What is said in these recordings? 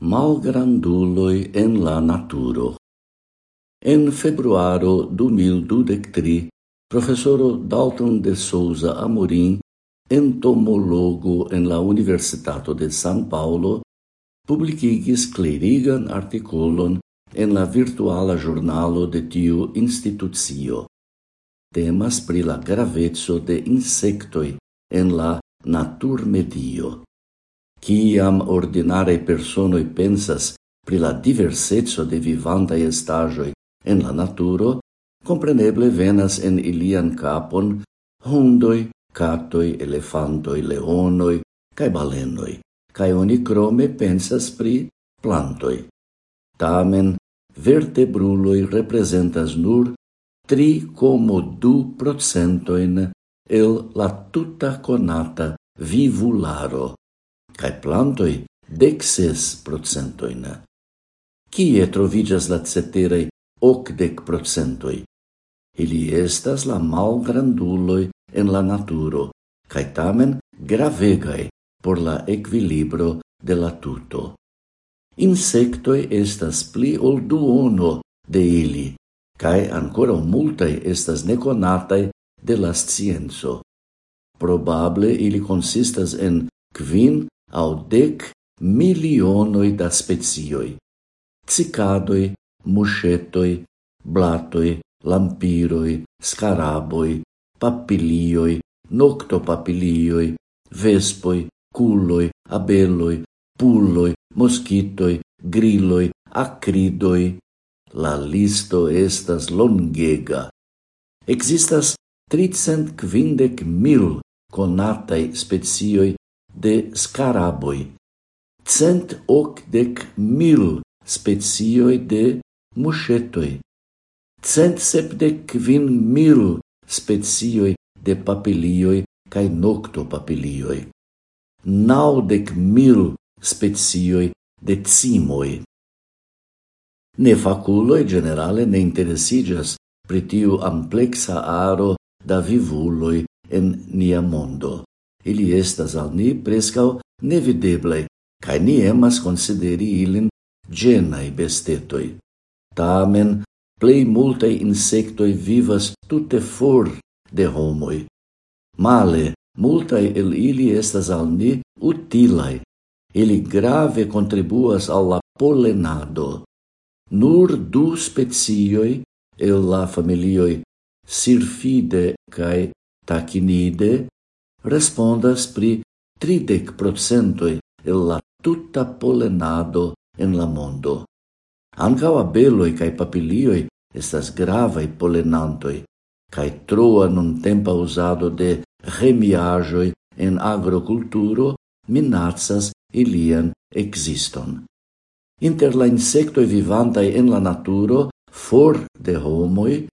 malgranduloi en la naturo. En februaro 2023, professoro Dalton de Souza Amorim, entomologo en la Universitato de San Paulo, publicigis clerigan articolon en la virtuala giornalo de tiu institucio. Temas pri la gravezzo de insectoi en la naturmedio. Ciam ordinare personoi pensas pri la diversezzo de vivantai estagioi en la naturo, compreneble venas en ilian capon hundoi, catoi, elefantoi, leonoi, cae balenoi, cae oni crome pensas pri plantoi. Tamen, vertebruloi representas nur 3,2 procentoin el la tuta conata vivularo cae plantoi dexes procentoin. Cie trovigas la ceterei ocdec procentoi? Ili estas la malgranduloi en la naturo, cae tamen gravegae por la equilibro de la tuto. Insectoi estas pli ol duono de ili, cae ancora multae estas neconatae de la scienzo. Probable ili consistas en quin au dec milionoi da spezioi, cicadoi, mushetoi, blatoi, lampiroi, scaraboi, papilioi, noctopapilioi, vespoi, culloi, abeloi, pulloi, moschitoi, grilloi, acridoi. La listo estas longega. Existas tricent quindec mil conatai specioi de scaraboi, cent ocdec mil specioi de muschetoi. cent sepdec kvin mil specioi de papilioi cae noctopapilioi. Naudec mil specioi de cimoi. Nefaculoi generale ne interesigas pritiu amplexa aro da vivuloi en nia mondo. Ili estas al ni prescau nevideblai, cae ni emas consideri ilin genai bestetoi. Tamen, plei multae insectoi vivas tutte for de homoi. Male, multae el ili estas al ni utilae. Ili grave contribuas alla pollenado. Nur du specioi el la familioi Sirfide cae Tacinide respondas pri 30% el la tuta polenado en la mondo. Anca abeloi cae papilioi estas gravae polenantoj cae troa nuntempa uzado de remiajoi en agroculturo minacas ilian existon. Inter la insectoi vivantai en la naturo, for de homoi,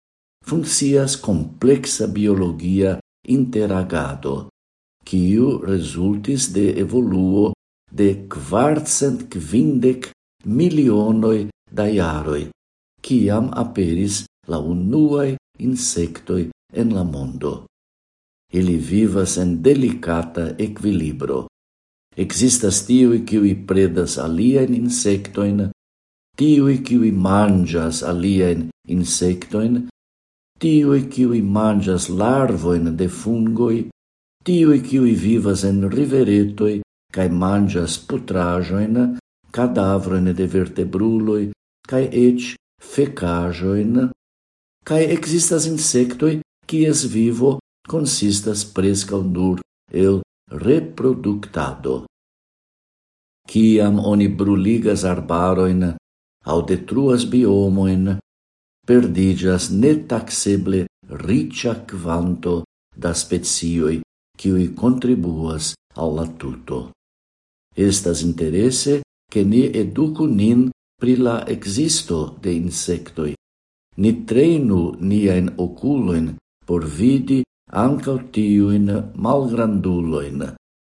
funcias complexa biologia interagado, quiu resultis de evoluo de quartcent quindec milionoi da iaroi, quiam aperis la unuae insectoi en la mondo. Ili vivas en delicata equilibro. Existas tiui quiui predas alien insectoin, tiui quiui mangias alien insectoin, tiui quiui mangias larvoin de fungoi, tiui qui vivas en riveretoi cae mangias putrajoin, cadavroin de vertebruloi, cae ec fecajoin, cae existas insectoi quies vivo consistas prescal nur el reproductado. Ciam oni bruligas arbaroin au detruas biomoin, perdigas netaxeble ricia quanto da spezioi qui contribuas alla tuto. Estas interesse che ni educu nin pri la existo de insectoi. Ni treinu niaen oculoin por vidi ancau tiuin malgranduloin,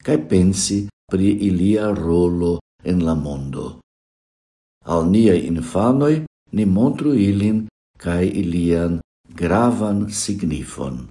cae pensi pri ilia rolo en la mondo. Al niai infanoi ni montru ilin cae ilian gravan signifon.